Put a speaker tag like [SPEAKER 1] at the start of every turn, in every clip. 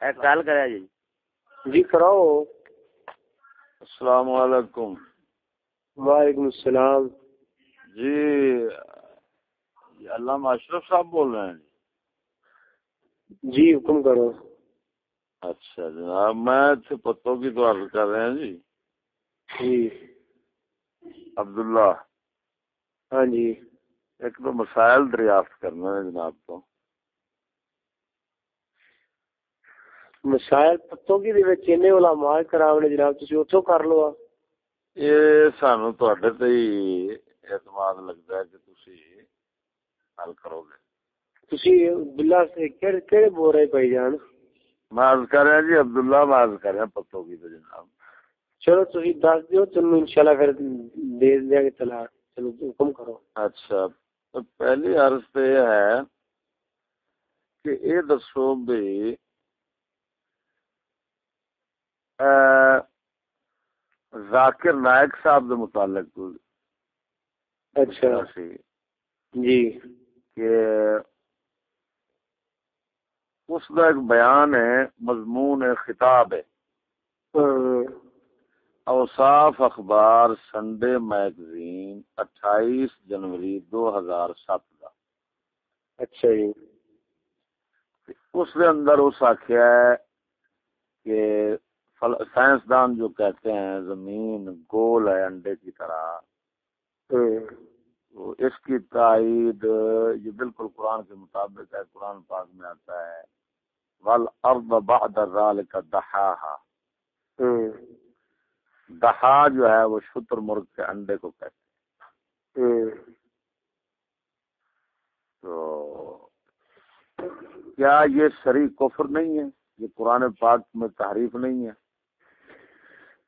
[SPEAKER 1] ایک گل کرا جی۔
[SPEAKER 2] جی کراؤ۔
[SPEAKER 3] السلام علیکم۔
[SPEAKER 2] وعلیکم السلام۔
[SPEAKER 3] جی علامہ اشرف صاحب بول رہے ہیں
[SPEAKER 2] جی۔ حکم کرو۔
[SPEAKER 3] اچھا جناب میں پتوں کی تو عرض کر رہے ہیں جی۔
[SPEAKER 2] جی۔
[SPEAKER 3] عبداللہ۔
[SPEAKER 2] ہاں جی۔
[SPEAKER 3] ایک تو مسائل دریافت کرنا ہے جناب تو۔
[SPEAKER 2] مسائل پتوں کی دے وچ انے علماء کراونے جناب تسی اوتھوں کر لو
[SPEAKER 3] یہ سانو تواڈے تے ہی اعتماد لگتا ہے کہ تسی حل کرو گے۔
[SPEAKER 2] تسی عبداللہ سے کیڑے کیڑے بول رہے بھائی جان؟
[SPEAKER 3] کر رہا جی عبداللہ عرض کر رہا پتوں کی تو جناب۔
[SPEAKER 2] چلو تسی دس دیو چلو انشاءاللہ پھر دے دیا گے طلاق چلو حکم کرو۔
[SPEAKER 3] اچھا تو پہلی عرض تو یہ ہے کہ یہ دسو بھی ذاکر نائک صاحب دے متعلق
[SPEAKER 2] اچھا۔
[SPEAKER 3] سی
[SPEAKER 2] جی۔
[SPEAKER 3] کہ اس کا ایک بیان ہے مضمون خطاب ہے۔
[SPEAKER 2] ہاں،
[SPEAKER 3] اوصاف اخبار سنڈے میگزین اٹھائیس جنوری دو ہزار سات کا
[SPEAKER 2] اچھا جی۔
[SPEAKER 3] اس کے اندر اس آخیا ہے کہ سائنسدان جو کہتے ہیں زمین گول ہے انڈے کی طرح۔ تو اس کی تائید یہ بالکل قرآن کے مطابق ہے قرآن پاک میں آتا ہے۔ ول ارب ذلك دحاها۔
[SPEAKER 2] ہاں،
[SPEAKER 3] دہا جو ہے وہ شتر مرغ کے انڈے کو کہتے ہیں۔ تو کیا یہ شریع کفر نہیں ہے؟ یہ قرآن پاک میں تحریف نہیں ہے؟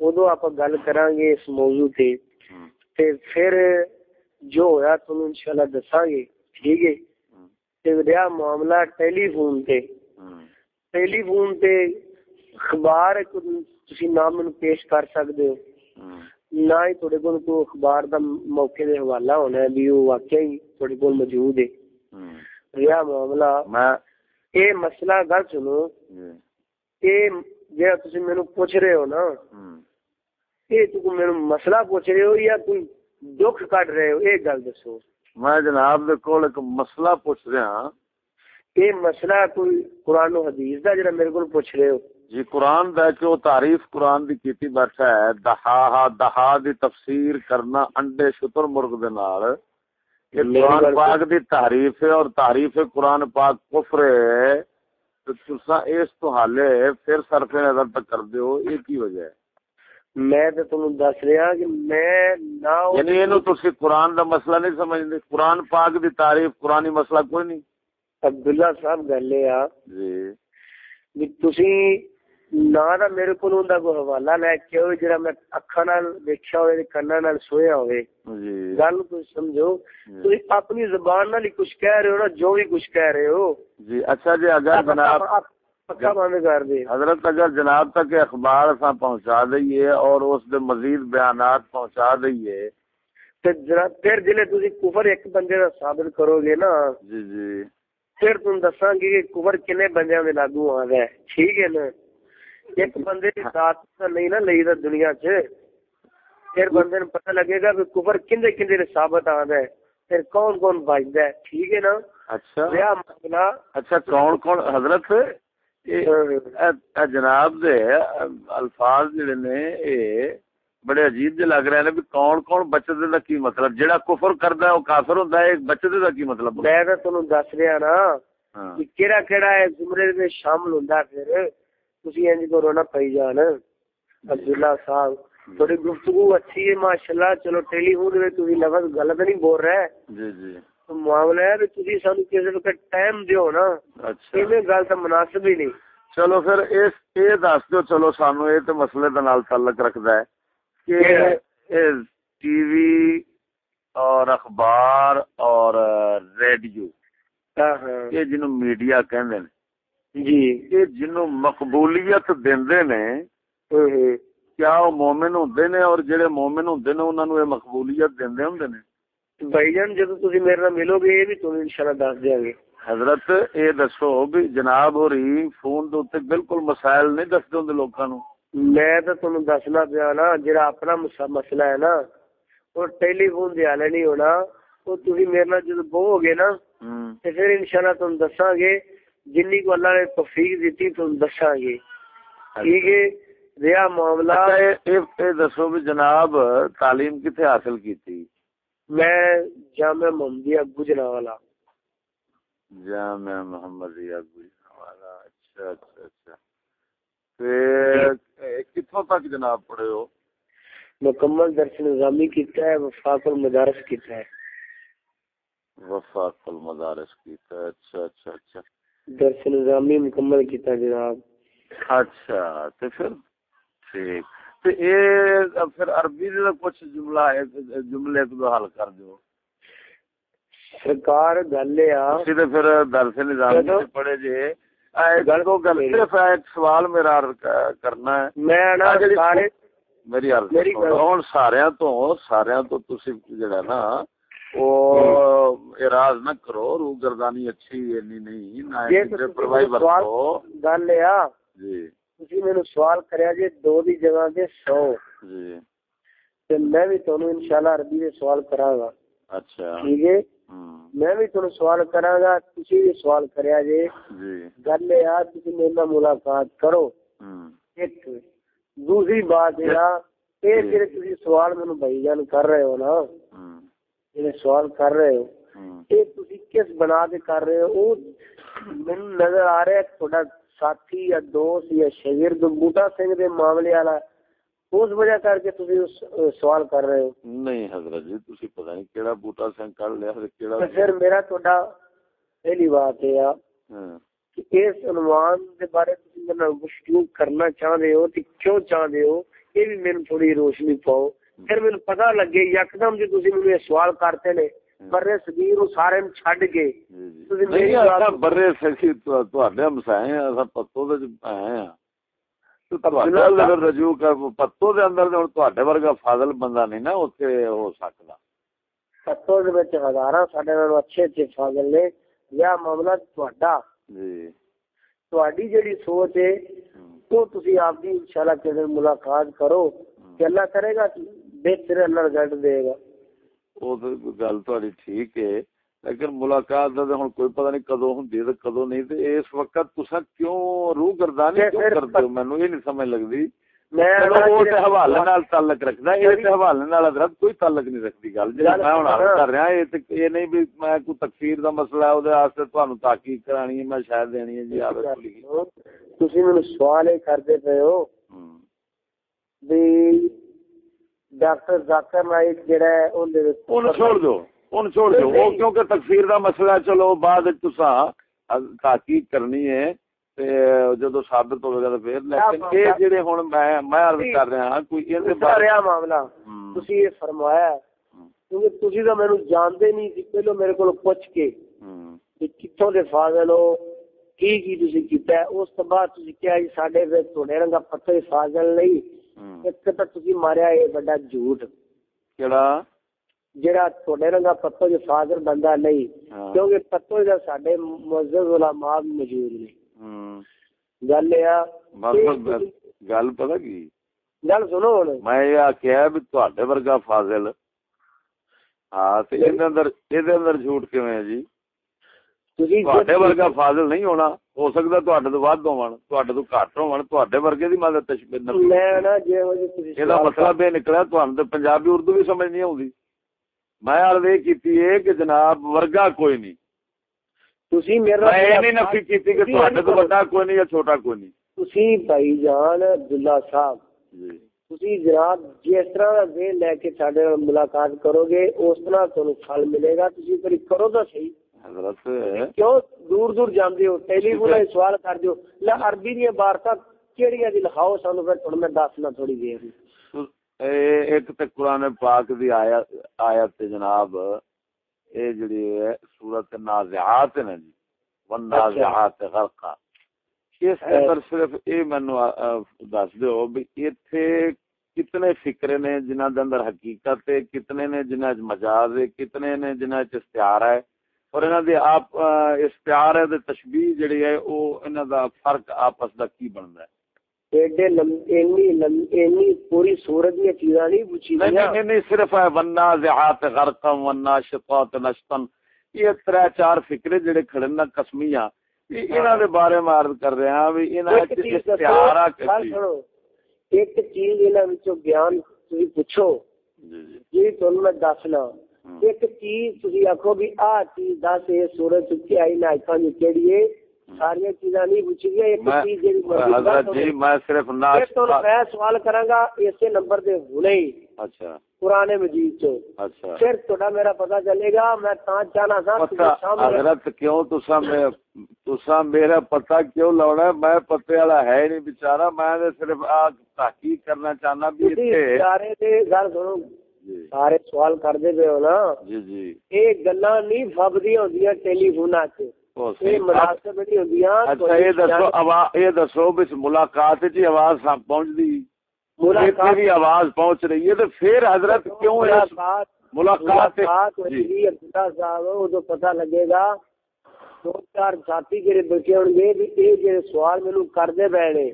[SPEAKER 2] وہ ساری چیزاں سامنے آن گیا
[SPEAKER 3] ہوں،
[SPEAKER 2] ٹھیک ہے آپ گل کران گے اس موضوع تے
[SPEAKER 3] ہوں،
[SPEAKER 2] تے پھر جو ہویا تمہیں انشاءاللہ دساں گے ٹھیک ہے
[SPEAKER 3] ہوں،
[SPEAKER 2] تے رہا معاملہ ٹیلی فون تے
[SPEAKER 3] ہوں،
[SPEAKER 2] ٹیلی فون تے اخبار ایک تسی نام مینوں پیش کر سکدے ہو ہی موقع حوالہ ہونا تھوڑے کول موجود ہے
[SPEAKER 3] ہوں۔
[SPEAKER 2] رہا معاملہ
[SPEAKER 3] میں
[SPEAKER 2] اے مسئلہ گل سنو
[SPEAKER 3] جی،
[SPEAKER 2] اے جہاں تسی مینوں پوچھ رہے ہو نا
[SPEAKER 3] ہوں۔
[SPEAKER 2] اے تو مینوں مسئلہ پوچھ رہے ہو یا کوئی دکھ کٹ رہے ہو؟ اے گل دسو۔
[SPEAKER 3] میں جناب دے کول ایک مسئلہ پوچھ رہا
[SPEAKER 2] اے مسئلہ کوئی قرآن و حدیث دا جڑا میرے کول پوچھ رہے ہو؟
[SPEAKER 3] جی قرآن دا کہ وہ تعریف قرآن دی کیتی بیٹھا ہے۔ دہا دہا دی تفسیر کرنا انڈے شتر مرغ دے نال۔ قرآن
[SPEAKER 2] گل
[SPEAKER 3] پاک دی تعریف ہے اور تعریف قرآن پاک کفر ہے۔ تو تسا اس تو حالے پھر صرف نظر تک کر دیو یہ کی وجہ ہے؟
[SPEAKER 2] میں تے تانوں دس رہا کہ میں نہ
[SPEAKER 3] یعنی اینو تسی قرآن دا مسئلہ نہیں سمجھدے قرآن پاک دی تعریف قرآنی مسئلہ کوئی نہیں۔
[SPEAKER 2] عبداللہ صاحب گل آ
[SPEAKER 3] جی۔
[SPEAKER 2] بھی تسی نہ دا میرے کول ہوندا کوئی حوالہ لے کے آؤ جڑا میں اکھاں نال ویکھیا ہوئے تے کاناں نال سویا ہوئے۔
[SPEAKER 3] جی۔
[SPEAKER 2] گل تو سمجھو؟
[SPEAKER 3] جی۔
[SPEAKER 2] تسی اپنی زبان نال ہی کچھ کہہ رہے ہو نا جو بھی کچھ کہہ رہے ہو۔
[SPEAKER 3] جی اچھا جی اگر جناب حضرت اگر جناب تک اخبار پہنچا دئیے اور اس دے مزید بیانات پہنچا دئیے۔
[SPEAKER 2] تے پھر جلے تسی کفر ایک بندے دا ثابت کرو گے نا۔
[SPEAKER 3] جی جی۔
[SPEAKER 2] پھر تم دساں گے کہ کفر کنے بندیاں دے لاگو آ ٹھیک ہے نا؟ ایک بندے دی ذات تا نہیں نا لئی دا دنیا چ۔ پھر بندے نوں پتہ لگے گا کہ کفر کندے کندے دے ثابت آ پھر کون کون بچدا ہے؟ ٹھیک ہے نا؟
[SPEAKER 3] اچھا۔ اچھا کون کون؟ حضرت؟ جناب دے الفاظ جڑے نے اے بڑے عجیب جے لگ رہے نے بھی کون کون بچت دا کی مطلب جڑا کفر کردا ہے وہ کافر ہوندا ہے بچت دا کی مطلب
[SPEAKER 2] میں تے تانوں دس رہا نا
[SPEAKER 3] ہاں۔
[SPEAKER 2] کہ کیڑا کیڑا ہے زمرے میں شامل ہوندا پھر تسی انج کرو نا پئی جان۔ عبداللہ صاحب تھوڑی گفتگو اچھی ہے ماشاءاللہ چلو ٹیلی فون میں تسی لفظ غلط نہیں بول رہے۔
[SPEAKER 3] جی جی۔
[SPEAKER 2] تو معاملہ ہے تسی سانو کسے وقت ٹائم دیو نا
[SPEAKER 3] اچھا۔
[SPEAKER 2] ایویں گل تے مناسب ہی نہیں۔
[SPEAKER 3] چلو
[SPEAKER 2] پھر
[SPEAKER 3] اس اے دس دیو چلو سانو
[SPEAKER 2] اے تے
[SPEAKER 3] مسئلے دے نال تعلق رکھدا
[SPEAKER 2] ہے
[SPEAKER 3] کہ ٹی وی اور اخبار
[SPEAKER 2] اور ریڈیو
[SPEAKER 3] ہاں، ہاں۔ یہ جنوں میڈیا کہندے نے جی۔ یہ جنوں مقبولیت دیندے نے ہاں، کیا وہ مومن
[SPEAKER 2] ہوندے نے؟ اور جڑے مومن ہوندے نے انہاں نو یہ مقبولیت دیندے ہوندے
[SPEAKER 3] نے؟ بھائی جان جدو تسی گے یہ حضرت اے دسو بھی جناب ہوری فون بالکل مسائل
[SPEAKER 2] نہیں دسدے ہوندے لوکاں میں دسنا پیا نا جڑا اپنا مسئلہ ہے نا اور ٹیلی فون دے نہیں ہونا۔ او تسی میرے نال جدو بہو
[SPEAKER 3] گے
[SPEAKER 2] نا تے پھر انشاءاللہ تانوں دساں گے جنی کو اللہ نے توفیق دیتی تانوں دساں گے۔ ٹھیک
[SPEAKER 3] ہے؟ ریا معاملہ اچھا، دسو بھی جناب تعلیم کتنے حاصل کیتی؟
[SPEAKER 2] میں جامع محمدیہ گجرا والا
[SPEAKER 3] جامع محمدیہ گجرا والا اچھا اچھا۔ اچھا کتوں تک جناب پڑھے ہو؟
[SPEAKER 2] مکمل درس نظامی کیتا ہے وفاق المدارس کیتا ہے۔
[SPEAKER 3] وفاق المدارس کیتا ہے اچھا اچھا اچھا۔
[SPEAKER 2] درس نظامی مکمل کیتا جناب۔
[SPEAKER 3] اچھا تو پھر ٹھیک۔ تے اے پھر عربی دے کچھ جملہ ہے جملے تو حل کر دیو۔
[SPEAKER 2] سرکار گل
[SPEAKER 3] اسی تے پھر درس نظام پڑھے جے۔ گل کو گل صرف ایک سوال میرا کرنا ہے۔
[SPEAKER 2] میں نا
[SPEAKER 3] جی،
[SPEAKER 2] سارے میری عرض
[SPEAKER 3] سارے
[SPEAKER 2] تو سارے
[SPEAKER 3] تو
[SPEAKER 2] تسی جڑا نا او اعتراض نہ کرو۔ رو گردانی اچھی
[SPEAKER 3] نہیں۔
[SPEAKER 2] جی، ورتو گل جی۔ جی میں نے سوال
[SPEAKER 3] کریا
[SPEAKER 2] جی دو دی جگہ دے سو جی میں بھی تانوں انشاءاللہ عربی دے سوال کراں
[SPEAKER 3] گا
[SPEAKER 2] اچھا ٹھیک ہے میں بھی
[SPEAKER 3] تانوں
[SPEAKER 2] سوال کراں گا تسی بھی سوال کریا جی گل اے تسی میرے نال ملاقات کرو ایک دوسری بات اے اے جڑے تسی سوال مینوں بھائی جان کر رہے ہو نا جڑے سوال کر رہے
[SPEAKER 3] ہو اے تسی کس بنا دے کر رہے ہو او مینوں نظر آ
[SPEAKER 2] رہا ہے تھوڑا ساتھی یا دوست یا شگرد
[SPEAKER 3] بوٹا
[SPEAKER 2] سنگھ دے معاملے والا اس وجہ کر کے تسی سوال کر رہے ہو؟ نہیں حضرت جی تسی پتہ نہیں کیڑا بوٹا سنگھ کر لیا تے کیڑا پھر میرا تہاڈا پہلی بات ہے ہاں۔ کہ اس عنوان دے بارے تسی میرے گفتگو
[SPEAKER 3] کرنا ہو
[SPEAKER 2] تے
[SPEAKER 3] کیوں
[SPEAKER 2] ہو
[SPEAKER 3] بھی
[SPEAKER 2] میں
[SPEAKER 3] تھوڑی روشنی پاؤ۔ ہاں۔ پھر میں پتہ لگے یکدم جو تسی سوال کرتے
[SPEAKER 2] نے
[SPEAKER 3] برے صغیر او سارے چھڈ گئے تسی برے صغیر تو تہاڈے ہمسائے ہیں اسا پتو دے ہیں
[SPEAKER 2] کر پتو ورگا فاضل بندہ نہیں نا ہو پتو اچھے اچھے فاضل نے
[SPEAKER 3] یا
[SPEAKER 2] معاملہ جی سوچ ہے
[SPEAKER 3] تو
[SPEAKER 2] آپ ملاقات کرو کہ اللہ کرے گا بہتر اللہ رزلٹ دے گا گل تاری ٹھیک ہے
[SPEAKER 3] لیکن ملاقات دا ہن کوئی پتہ نہیں کدوں ہوندی تے کدوں نہیں تے اس وقت تساں کیوں روح گردانی کیوں کردے ہو مینوں یہ نہیں سمجھ لگدی میں
[SPEAKER 2] او
[SPEAKER 3] تے
[SPEAKER 2] حوالے
[SPEAKER 3] نال تعلق رکھدا اے تے حوالے نال
[SPEAKER 2] حضرت
[SPEAKER 3] کوئی
[SPEAKER 2] تعلق
[SPEAKER 3] نہیں رکھدی
[SPEAKER 2] گل
[SPEAKER 3] جے میں ہن عرض کر رہا اے تے اے نہیں بھی میں کوئی تکفیر دا
[SPEAKER 2] مسئلہ
[SPEAKER 3] ہے او
[SPEAKER 2] دے
[SPEAKER 3] واسطے
[SPEAKER 2] تانوں
[SPEAKER 3] تحقیق کرانی ہے میں شاید دینی ہے جی آوے تسی سوال اے کردے پئے ہو بھی ڈاکٹر ذاکر نائک جڑا ہے اون دے اون چھوڑ دو
[SPEAKER 2] اون چھوڑ دو۔ او کیونکہ تکفیر دا
[SPEAKER 3] مسئلہ
[SPEAKER 2] چلو بعد تسا تحقیق کرنی ہے تے جدو
[SPEAKER 3] ثابت ہوے گا تے پھر۔ لیکن اے جڑے ہن میں میں عرض جی، کر رہا ہاں کوئی ایں دے اچھا بارے معاملہ۔ تسی یہ فرمایا کیونکہ تسی دا مینوں جاندے نہیں سی پہلو میرے کول پوچھ کے
[SPEAKER 2] کہ
[SPEAKER 3] کتھوں
[SPEAKER 2] دے فاضل
[SPEAKER 3] ہو
[SPEAKER 2] کی کی تسی
[SPEAKER 3] کیتا
[SPEAKER 2] ہے؟ اس تو بعد تسی کہیا جی ساڈے تے تھوڑے رنگا پتہ
[SPEAKER 3] فاضل
[SPEAKER 2] نہیں۔ ایک تو ماریا بڑا جھوٹ کیڑا جڑا تھوڑے رنگا پتو جو فاضر بندہ نہیں کیونکہ پتو علماء گل گل پتہ کی گل سنو
[SPEAKER 3] ہن
[SPEAKER 2] میں یہ بھی فاضل ہاں اندر جھوٹ
[SPEAKER 3] کیویں
[SPEAKER 2] جی ਤੁਹਾਡੇ ਰੰਗਾ ਪੱਤੋ ਦੇ ਫਾਜ਼ਲ ਬੰਦਾ ਨਹੀਂ
[SPEAKER 3] ਹਾਂ,
[SPEAKER 2] ਕਿਉਂਕਿ ਪੱਤੋ ਦਾ ਸਾਡੇ ਮੁਅੱਜ਼ਜ਼ ਉਲਮਾ ਵੀ ਮੌਜੂਦ ਨੇ
[SPEAKER 3] ਹੂੰ
[SPEAKER 2] ਗੱਲ ਇਹ ਆ
[SPEAKER 3] ਬਸ
[SPEAKER 2] ਇਹ
[SPEAKER 3] ਬਸ
[SPEAKER 2] ਤੁਸੀਂ-
[SPEAKER 3] ਗੱਲ ਪਤਾ ਕੀ
[SPEAKER 2] ਗੱਲ ਸੁਣੋ ਹੁਣ
[SPEAKER 3] ਮੈਂ ਇਹ ਆਖਿਆ ਵੀ ਤੁਹਾਡੇ ਵਰਗਾ ਫਾਜ਼ਿਲ ਹਾਂ ਤੇ ਇਹਦੇ ਅੰਦਰ ਇਹਦੇ ਅੰਦਰ ਝੂਠ ਕਿਵੇਂ ਹੈ ਜੀ
[SPEAKER 2] ਤੁਸੀਂ
[SPEAKER 3] ਤੁਹਾਡੇ ਵਰਗਾ ਫਾਜ਼ਿਲ ਨਹੀਂ ਹੋਣਾ ਹੋ ਸਕਦਾ ਤੁਹਾਡੇ ਤੋਂ ਵੱਧ ਹੋਵਣ ਤੁਹਾਡੇ ਤੋਂ ਘੱਟ ਹੋਵਣ ਤੁਹਾਡੇ ਵਰਗੇ ਦੀ ਮਦਦ ਤਸ਼ਬੀਹ ਨਬੀ
[SPEAKER 2] ਮੈਂ ਨਾ ਜੇ ਉਹ ਤੁਸੀਂ
[SPEAKER 3] ਇਹਦਾ
[SPEAKER 2] ਸਵਾਲ
[SPEAKER 3] ਮਤਲਬ ਇਹ ਨਿਕਲਿਆ ਤੁਹਾਨੂੰ ਤੇ ਪੰਜਾਬੀ ਉਰਦੂ ਵੀ ਸਮਝ ਨਹੀਂ ਆਉਂਦੀ ਮੈਂ ਅਰਜ਼ ਇਹ ਕੀਤੀ ਹੈ ਕਿ ਜਨਾਬ ਵਰਗਾ ਕੋਈ ਨਹੀਂ
[SPEAKER 2] ਤੁਸੀਂ ਮੇਰਾ
[SPEAKER 3] ਮੈਂ ਇਹ ਨਹੀਂ ਨਫੀ ਕੀਤੀ ਕਿ ਤੁਹਾਡੇ ਤੋਂ ਵੱਡਾ ਕੋਈ ਨਹੀਂ ਜਾਂ ਛੋਟਾ ਕੋਈ ਨਹੀਂ
[SPEAKER 2] ਤੁਸੀਂ ਭਾਈ ਜਾਨ ਅਬਦੁੱਲਾ ਸਾਹਿਬ
[SPEAKER 3] ਜੀ
[SPEAKER 2] ਤੁਸੀਂ ਜਨਾਬ ਜਿਸ ਤਰ੍ਹਾਂ ਦਾ ਵੇਲ ਲੈ ਕੇ ਸਾਡੇ ਨਾਲ ਮੁਲਾਕਾਤ ਕਰੋਗੇ ਉਸ ਤਰ੍ਹਾਂ ਤੁਹਾਨੂੰ ਫਲ ਮਿਲੇਗਾ ਤੁਸੀਂ ਕਰੀ ਕਰੋ ਤਾਂ ਸਹੀ
[SPEAKER 3] حضرت
[SPEAKER 2] کیوں دور دور جاندے ہو؟ ٹیلی فون سوال کر دیو۔ لے عربی دی عبارتاں کیڑیاں دی لکھاؤ سانو پھر تھوڑا میں دسنا تھوڑی دیر
[SPEAKER 3] ایک تے قرآن پاک دی آیت آیت تے جناب اے جڑی ہے سورۃ النازعات ہے نا جی۔ والنازعات غرقا۔ اس صرف اے مینوں دس دیو بھی ایتھے کتنے فکرے نے جنہاں دے اندر حقیقت ہے کتنے نے جنہاں وچ مجاز ہے کتنے نے جنہاں وچ استعارہ ہے۔ اور انہاں دی آپ استعارہ دے تشبیہ جڑی ہے او انہاں دا فرق آپس دا کی بندا ہے؟
[SPEAKER 2] ایڈے لمبی پوری سورت دی چیزاں نہیں پوچھی
[SPEAKER 3] نہیں نہیں صرف ہے ونا زہات غرقم ونا شقات نشتن یہ ترے چار فکرے جڑے کھڑے نا قسمیاں۔ انہاں دے بارے میں عرض کر رہے ہیں بھی انہاں وچ استعارہ کسی
[SPEAKER 2] ایک چیز انہاں وچوں بیان تسی پوچھو جی جی۔ تانوں میں دسنا۔ ایک چیز تسی آکھو بھی آ چیز دس اے سورت چ آئی نا کھانی کیڑی ہے ساری چیزاں نہیں پوچھی گیا ایک چیز جڑی
[SPEAKER 3] حضرت جی میں صرف ناش
[SPEAKER 2] میں سوال کراں گا نمبر دے ہنے ہی۔
[SPEAKER 3] اچھا۔
[SPEAKER 2] قرآن مجید چو
[SPEAKER 3] اچھا۔
[SPEAKER 2] پھر تھوڑا میرا پتہ چلے گا میں تاں تھا
[SPEAKER 3] حضرت کیوں تسا میں تسا میرا پتہ کیوں ہے؟ میں پتے والا ہے نہیں بیچارہ میں صرف تحقیق کرنا چاہنا بھی
[SPEAKER 2] سارے دے گل سنو۔ سارے سوال کر دے پے ہو نا
[SPEAKER 3] جی جی
[SPEAKER 2] اے گلاں نہیں فبدی ہوندیاں ٹیلی فوناں تے
[SPEAKER 3] اچھا دسو دسو ملاقات آواز پہنچ دی بھی آواز پہنچ رہی ہے پھر حضرت کیوں
[SPEAKER 2] ملاقات پتا لگے گا دو چار ساتھی جڑے بیٹھے ہوں گے جڑے سوال مینو کرتے پے نے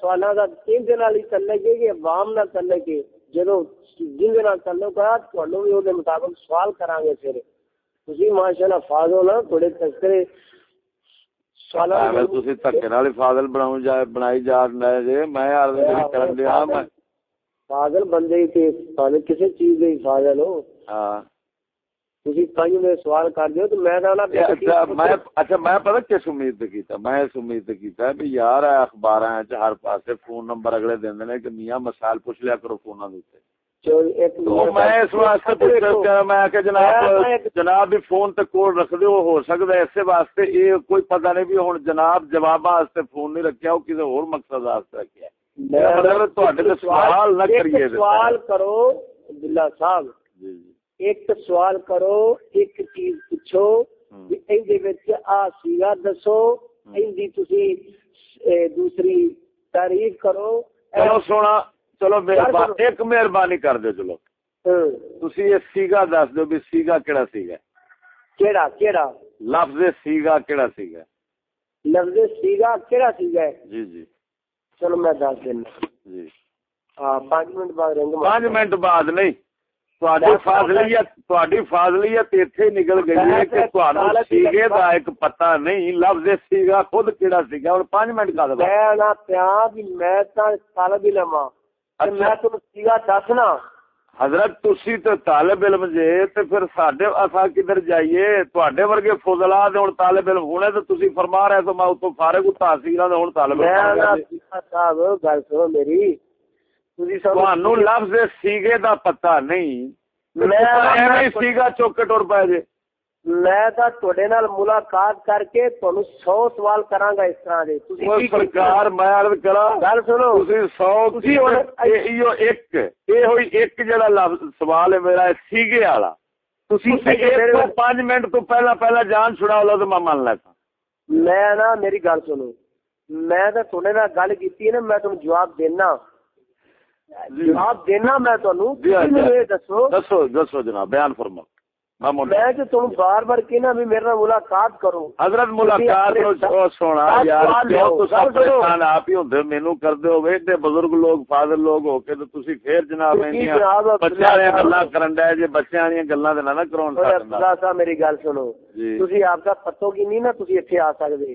[SPEAKER 2] سوالاں کا کن ہی چلے گے کہ عوام نہ چلے گے جدو جن چلے گا تھوڑا بھی وہ مطابق سوال کریں گے پھر تسی ماشاءاللہ فاضل نا تھوڑے تذکرے
[SPEAKER 3] سوالاں تسی تھکے نال فاضل بناؤ
[SPEAKER 2] دے
[SPEAKER 3] ہے بھی فون کہ دے جناب کول رکھ دو ہو سکتا ہے اسے واسطے یہ کوئی پتہ نہیں بھی جناب جواب فون نہیں رکھا اور مقصد رکھا سوال نہ کریے
[SPEAKER 2] سوال کرو عبداللہ صاحب۔ جی، جی۔ ایک سوال کرو ایک چیز پوچھو سیگا دسو دوسری تعریف کرو۔
[SPEAKER 3] سونا چلو ایک مہربانی کر دو چلو تسی یہ سیگا دس دو بھی سیگا کیڑا سیگا
[SPEAKER 2] کیڑا کیڑا؟
[SPEAKER 3] لفظ سیگا کیڑا سیگا
[SPEAKER 2] لفظ سیگا کیڑا سیگا ہے؟
[SPEAKER 3] جی جی۔
[SPEAKER 2] چلو میں دس دینا۔
[SPEAKER 3] جی۔
[SPEAKER 2] ہاں پانچ منٹ بعد
[SPEAKER 3] پانچ منٹ بعد نہیں۔ فاضلیت اتنے نکل گئی ہے کہ سیگے کا ایک پتا نہیں لفظ سیگا خود کیڑا سیگا اور پانچ منٹ کا
[SPEAKER 2] میں طالب علم دسنا
[SPEAKER 3] حضرت تسی تو طالب علم جے تے پھر ساڈے اسا کدھر جائیے تواڈے ورگے فضلا دے ہن طالب علم ہونے تے تسی فرما رہے تو میں تو فارغ تحصیلاں دے ہن طالب علم
[SPEAKER 2] میں صاحب گل سنو میری
[SPEAKER 3] لفظ سیگے دا پتہ نہیں میں ایویں سیگا چوکٹ اور پے جے
[SPEAKER 2] میں تا تواڈے نال ملاقات کر کے تانوں 100 سوال کراں گا اس طرح دے
[SPEAKER 3] تسی سرکار میں عرض کراں
[SPEAKER 2] گل سنو
[SPEAKER 3] تسی 100 تسی ایو ایک اے ہوئی ایک جڑا لفظ سوال ہے میرا سیگے والا تسی میرے 5 منٹ تو پہلا پہلا جان چھڑا لو تو میں مان لیتا
[SPEAKER 2] میں نا میری گل سنو میں تے تواڈے نال گل کیتی ہے نا میں تانوں جواب دینا۔ جواب دینا میں تانوں
[SPEAKER 3] جی، اچھا۔ دسو۔ دسو دسو جناب بیان فرماؤ۔
[SPEAKER 2] میں جو تم بار بار کہنا بھی میرے ملاقات کرو۔
[SPEAKER 3] حضرت ملاقات سونا یار آپ ہی ہوندے مینوں کردے ہو ایڈے بزرگ لوگ فاضل لوگ ہو کے تے تسی پھر جناب بچیاں دی گلاں کرن دے جے بچیاں دی گلاں دے نہ کرون
[SPEAKER 2] خدا صاحب میری گل سنو۔ جی۔ تسی آپ کا پتو کی نہیں نا تسی ایتھے آ سکدے۔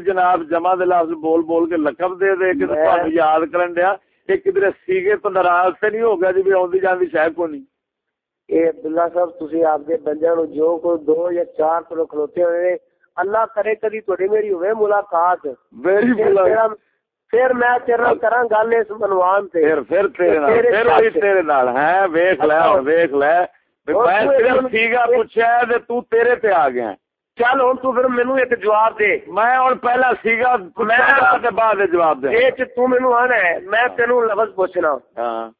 [SPEAKER 3] جناب جمع بول بول کے لقب
[SPEAKER 2] دے دے یاد کرن دیا کہ کدھر سیگے تو ناراض تو
[SPEAKER 3] نہیں ہو گیا جی آدمی جانے
[SPEAKER 2] شاید کو نہیں عبداللہ صاحب آپ کے بندے جو
[SPEAKER 3] دو
[SPEAKER 2] یا چار کلو
[SPEAKER 3] کھلوتے ہوئے
[SPEAKER 2] اللہ
[SPEAKER 3] کرے کدی
[SPEAKER 2] تھوڑی میری ہوئے ملاقات
[SPEAKER 3] پھر
[SPEAKER 2] میں
[SPEAKER 3] کرا
[SPEAKER 2] گل
[SPEAKER 3] اس
[SPEAKER 2] منوان
[SPEAKER 3] سے ٹھیک پوچھنا ہاں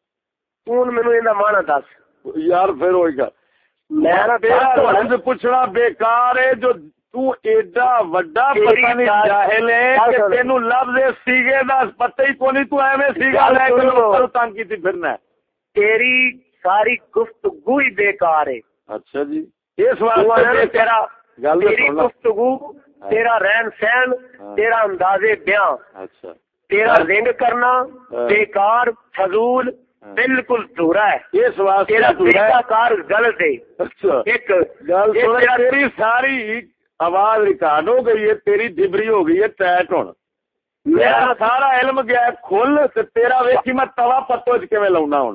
[SPEAKER 3] جو تو ایڈا وڈا لفظ سیگے دا ہی کوئی تو ایویں
[SPEAKER 2] تنگ
[SPEAKER 3] کی ساری گفتگو بیکار ہے۔ اچھا جی۔ اس تیری گفتگو ہاں۔ تیرا رہن سہن ہاں۔
[SPEAKER 2] تیرا
[SPEAKER 3] انداز بیاں۔ اچھا۔ تیرا ہاں۔ رنگ کرنا بیکار فضول بالکل دھورا ہے۔ اس واسطے تیرا کار غلط ہے۔ اچھا۔ ایک
[SPEAKER 2] گل
[SPEAKER 3] تیری
[SPEAKER 2] ساری
[SPEAKER 3] آواز ریکارڈ ہو گئی ہے تیری ڈبری ہو
[SPEAKER 2] گئی ہے ٹیٹ ہن میرا سارا
[SPEAKER 3] علم گیا کھل
[SPEAKER 2] تے
[SPEAKER 3] تیرا ویکھی
[SPEAKER 2] میں
[SPEAKER 3] توا
[SPEAKER 2] پتوج
[SPEAKER 3] کیویں
[SPEAKER 2] لاونا
[SPEAKER 3] ہن